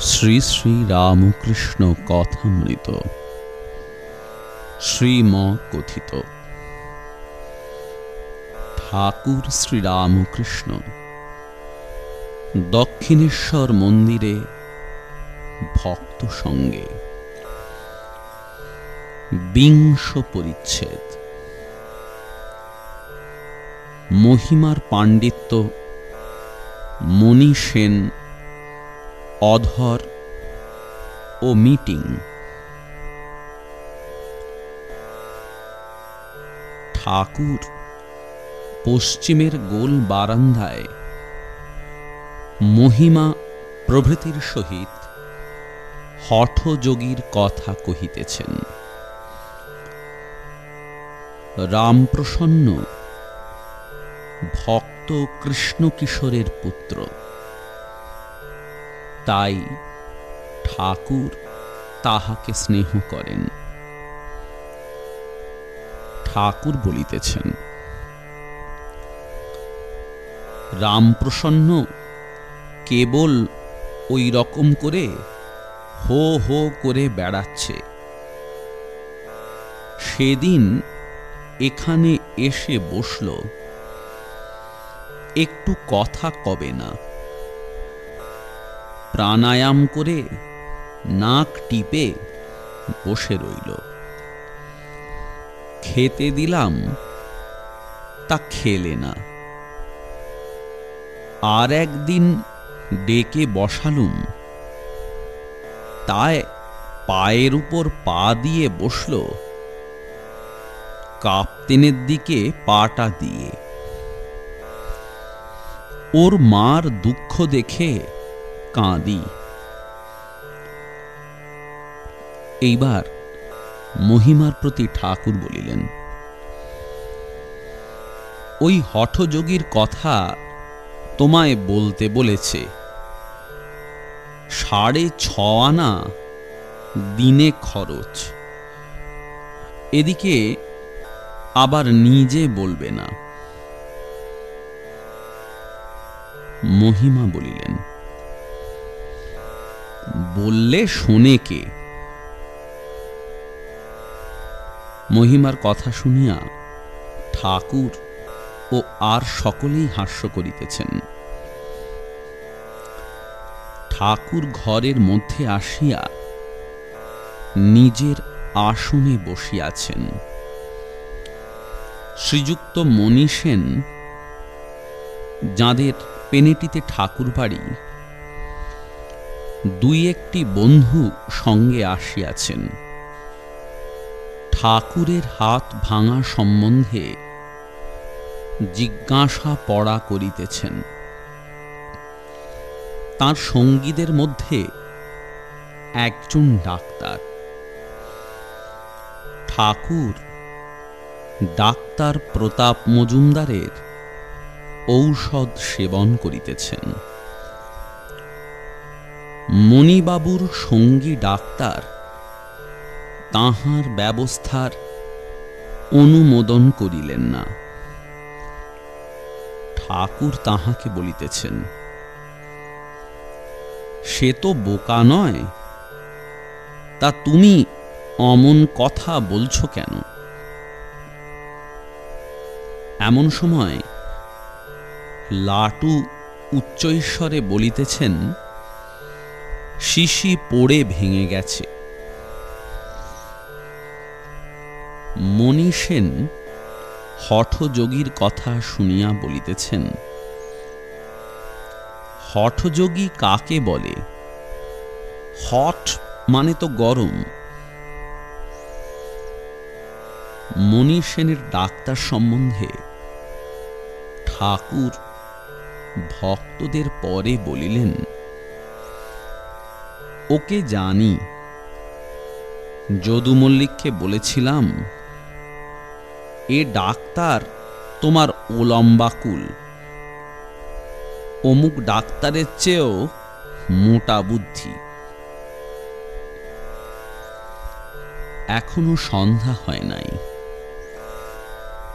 শ্রী শ্রী রামকৃষ্ণ কথামৃত। শ্রীম কথিত ঠাকুর শ্রীরামকৃষ্ণ, দক্ষিণেশ্বর মন্দিরে ভক্ত সঙ্গে। বিংশ পরিচ্ছেদ। মহিমার পাণ্ডিত্য, মণি সেন অধর ও মিটিং। ঠাকুর পশ্চিমের গোল বারান্দায় মহিমা প্রভৃতির সহিত হঠযোগীর কথা কহিতেছেন। রামপ্রসন্ন ভক্ত কৃষ্ণকিশোরের পুত্র। তাই ঠাকুর তাহাকে স্নেহ করেন। ঠাকুর বলিতেছেন, রামপ্রসন্ন, কেবল ওই রকম করে হো হো করে বেড়াচ্ছে। সেদিন এখানে এসে বসল, একটু কথা কবে না? প্রাণায়াম করে নাক টিপে বসে রইল। খেতে দিলাম, তা খেলে না। আর একদিন ডেকে বসালুম। তাই পায়ের উপর পা দিয়ে বসল। কাপ্তেনের দিকে পাটা দিয়ে। ওর মার দুঃখ দেখে কাঁদি। এইবার মহিমার প্রতি ঠাকুর বলিলেন, ওই হঠযোগীর কথা তোমায় বলতে বলেছে, সাড়ে ছ আনা দিনে খরচ। এদিকে আবার নিজে বলবে না। মহিমা বলিলেন বললে শোনে কে? মহিমার কথা শুনিয়া ঠাকুর ও আর সকলেই হাস্য করিতেছেন। ঠাকুর ঘরের মধ্যে আসিয়া নিজের আসনে বসিয়াছেন। শ্রীযুক্ত মণি সেন, যাঁদের পেনেটিতে ঠাকুর বাড়ি দুই একটি বন্ধু সঙ্গে আসিয়াছেন। ঠাকুরের হাত ভাঙা সম্বন্ধে জিজ্ঞাসা পড়া করিতেছেন। তার সঙ্গীদের মধ্যে একজন ডাক্তার। ঠাকুর ডাক্তার প্রতাপ মজুমদারের ঔষধ সেবন করিতেছেন। মণিবাবুর সঙ্গী ডাক্তার তাহার ব্যবস্থার অনুমোদন করিলেন না। ঠাকুর তাহাকে বলিতেছেন, সে তো বোকা নয়, তা তুমি অমন কথা বলছো কেন? এমন সময় লাটু উচ্চৈশ্বরে বলিতেছেন শিশি পড়ে ভেঙে গেছে। মণি সেন হঠযোগীর কথা শুনিয়া বলিতেছেন, হঠযোগী কাকে বলে? হট মানে তো গরম। মণি সেনের ডাক্তার সম্বন্ধে ঠাকুর ভক্তদের পরে বলিলেন ওকে জানি। যদু মল্লিককে বলেছিলাম, এ ডাক্তার তোমার ওলম্বাকুল। অমুক ডাক্তারের চেয়েও মোটা বুদ্ধি। এখনও সন্ধ্যা হয় নাই।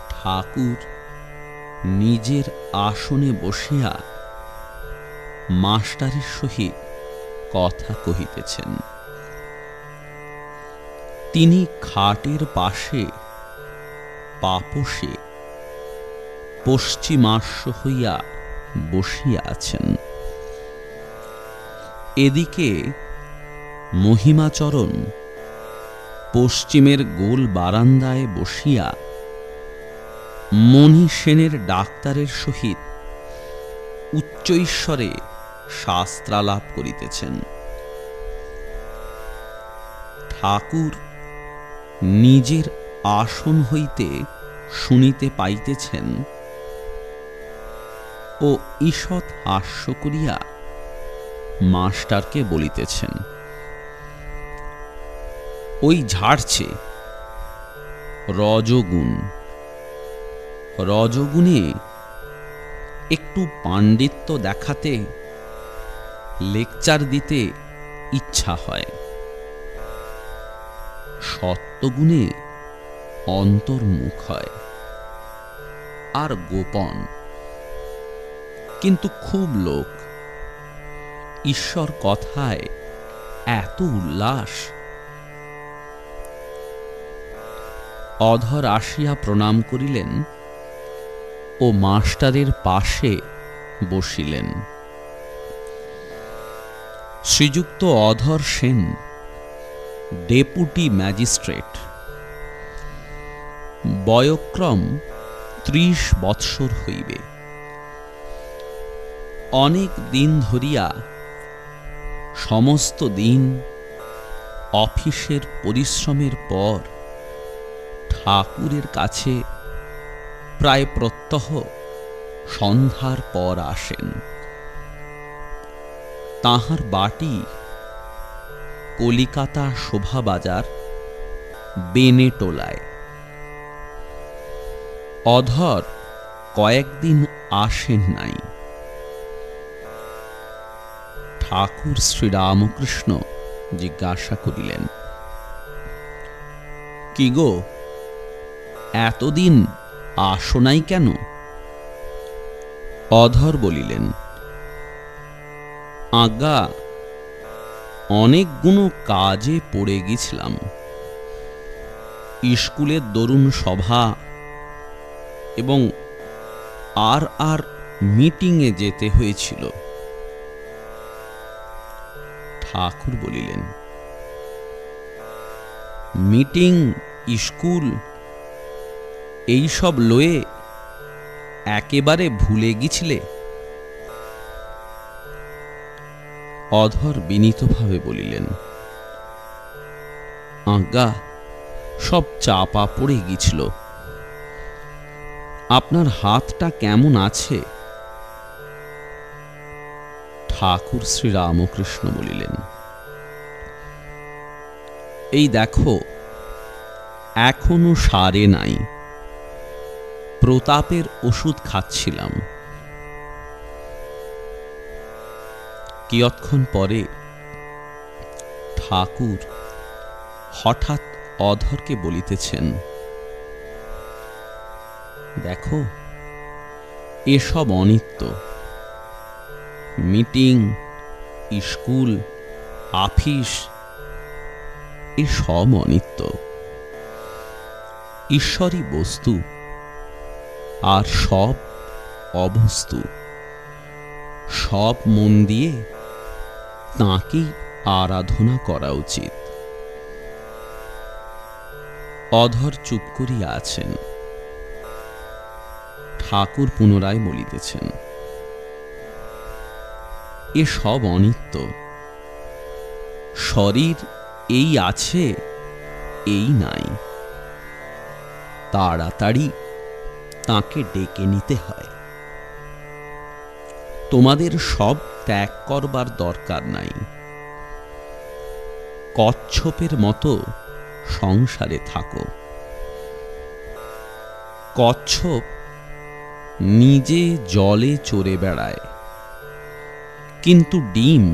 ঠাকুর নিজের আসনে বসিয়া মাস্টারের সহিত কথা কহিতেছেন। তিনি খাটের পাশে পাপসে পশ্চিমাস্য হইয়া বসিয়া আছেন। এদিকে মহিমাচরণ পশ্চিমের গোল বারান্দায় বসিয়া মণি সেনের ডাক্তারের সহিত উচ্চৈশ্বরে শাস্ত্রালাপ করিতেছেন। ঠাকুর নিজের আসন হইতে শুনিতে পাইতেছেন ও ঈষৎ হাস্য করিয়া মাস্টারকে বলিতেছেন, ওই ঝাড়ছে, রজগুণ, রজগুণে একটু পাণ্ডিত্য দেখাতে লেকচার দিতে ইচ্ছা হয়। সত্যগুণে অন্তর্মুখ হয়। আর গোপন। কিন্তু খুব লোক। ঈশ্বর কথায় এত উল্লাস। অধর আসিয়া প্রণাম করিলেন ও মাস্টারের পাশে বসিলেন। শ্রীযুক্ত অধর সেন, ডেপুটি ম্যাজিস্ট্রেট। বয়ক্রম ত্রিশ বৎসর হইবে। অনেক দিন ধরিয়া সমস্ত দিন অফিসের পরিশ্রমের পর ঠাকুরের কাছে প্রায় প্রত্যহ সন্ধ্যার পর আসেন। তাহার বাটি কলিকাতা শোভাবাজার বেনেটোলায় অধর কয়েকদিন আসেন নাই। ঠাকুর শ্রীরামকৃষ্ণ জিজ্ঞাসা করিলেন, কি গো, এতদিন আসো নাই কেন? অধর বলিলেন আজ্ঞা অনেকগুলো কাজে পড়ে গেছিলাম। স্কুলের দরুণ সভা এবং আর আর মিটিংয়ে যেতে হয়েছিল। ঠাকুর বলিলেন, মিটিং, স্কুল, এই সব লয়ে একেবারে ভুলে গিছিলে? অধর বিনীতভাবে বলিলেন, আজ্ঞা, সব চাপা পড়ে গিয়েছিল। আপনার হাতটা কেমন আছে? ঠাকুর শ্রীরামকৃষ্ণ বলিলেন, এই দেখো, এখনও সারে নাই। প্রতাপের ওষুধ খাচ্ছিলাম। কিয়ৎক্ষণ পরে ঠাকুর হঠাৎ অধরকে বলিতেছেন, দেখো, এসব অনিত্য। মিটিং, স্কুল, আফিস এসব অনিত্য। ঈশ্বরই বস্তু, আর সব অবস্তু। সব মন দিয়ে তাঁকেই আরাধনা করা উচিত। অধর চুপ করিয়া আছেন। ঠাকুর পুনরায় বলিতেছেন, এ সব অনিত্য। শরীর এই আছে, এই নাই। তাড়াতাড়ি তাকে ডেকে নিতে হয়। তোমাদের সব ত্যাগ করবার দরকার নাই। কচ্ছপের মতো সংসারে থাকো। কচ্ছপ নিজে জলে চড়ে বেড়ায়, কিন্তু ডিম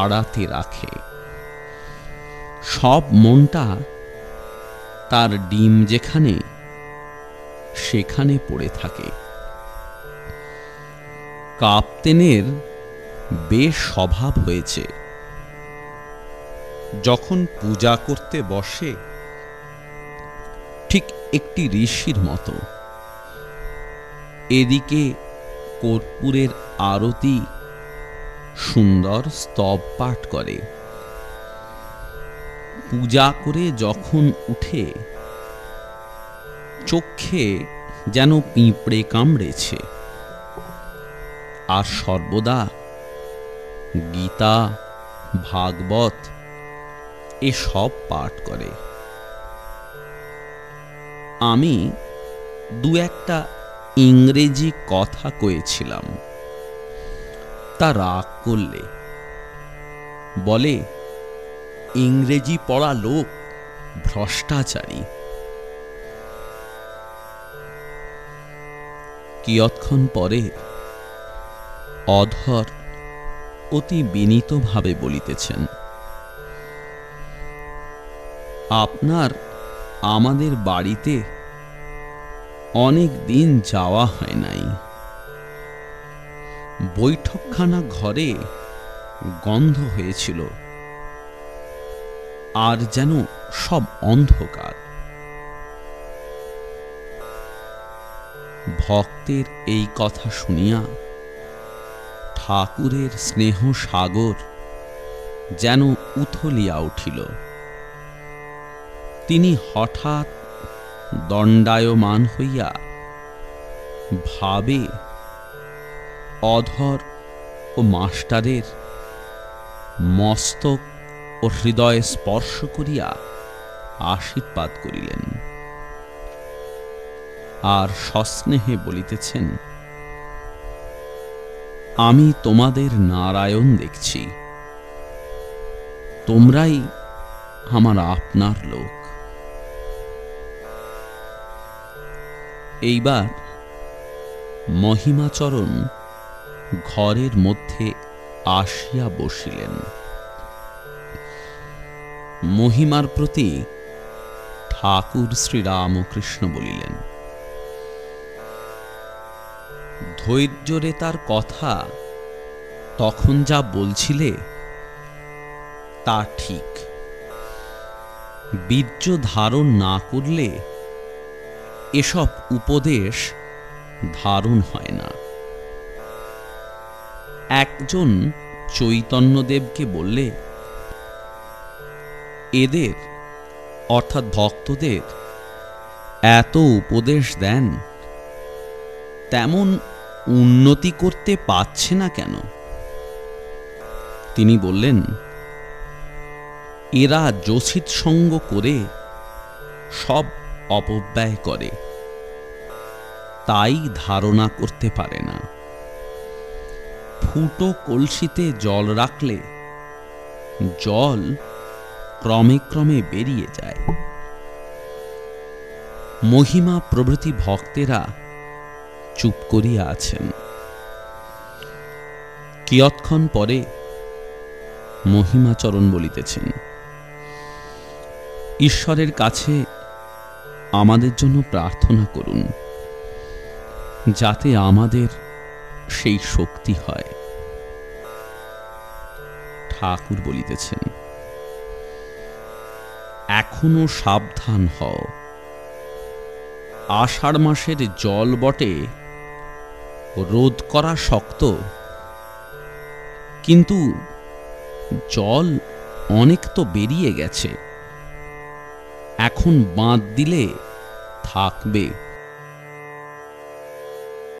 আড়াতে রাখে। সব মনটা তার ডিম যেখানে, সেখানে পড়ে থাকে। কাপ্তেনের বেশ স্বভাব হয়েছে। যখন পূজা করতে বসে, ঠিক একটি ঋষির মতো। এদিকে কর্পূরের আরতি সুন্দর স্তব পাঠ করে। পূজা করে যখন উঠে, চোখে যেন পিঁপড়ে কামড়েছে। আর সর্বদা। গীতা, ভাগবত এসব পাঠ করে। আমি দু একটা ইংরেজি কথা কয়েছিলাম। তা রাগ করলে। বলে, ইংরেজি পড়া লোক ভ্রষ্টাচারী। কিয়ৎক্ষণ পরে অধর অতি বিনীতভাবে বলিতেছেন, আপনার আমাদের বাড়িতে অনেক দিন যাওয়া হয় নাই। বৈঠকখানা ঘরে গন্ধ হয়েছিল। আর যেন সব অন্ধকার। ভক্তের এই কথা শুনিয়া ঠাকুরের স্নেহ সাগর যেন উথলিয়া উঠিল। তিনি হঠাৎ দণ্ডায়মান হইয়া ভাবে, অধর ও মাস্টারের মস্তক ও হৃদয়ে স্পর্শ করিয়া আশীর্বাদ করিলেন। আর সস্নেহে বলিতেছেন আমি তোমাদের নারায়ণ দেখছি। তোমরাই আমার আপনার লোক। এইবার মহিমাচরণ ঘরের মধ্যে আসিয়া বসিলেন। মহিমার প্রতি ঠাকুর শ্রীরামকৃষ্ণ বলিলেন ধৈর্যরে তার কথা তখন যা বলছিলে তা ঠিক। বীর্য ধারণ না করলে এসব উপদেশ ধারণ হয় না। একজন চৈতন্যদেবকে বললে, এদের, অর্থাৎ ভক্তদের, এত উপদেশ দেন, তেমন উন্নতি করতে পারছে না কেন? তিনি বললেন, এরা যোশিত সঙ্গ করে সব অপব্যয় করে। তাই ধারণা করতে পারে না। ফুটো কলসিতে জল রাখলে জল ক্রমে ক্রমে বেরিয়ে যায়। মহিমা প্রভৃতি ভক্তেরা চুপ করিয়া আছেন। কিয়ৎক্ষণ পরে মহিমাচরণ বলিতেছেন, ঈশ্বরের কাছে আমাদের জন্য প্রার্থনা করুন, যাতে আমাদের সেই শক্তি হয়। ঠাকুর বলিতেছেন, এখনও সাবধান হও। আষাঢ় মাসের জল বটে রোধ করা শক্ত। কিন্তু জল অনেক তো বেরিয়ে গেছে। এখন বাঁধ দিলে থাকবে।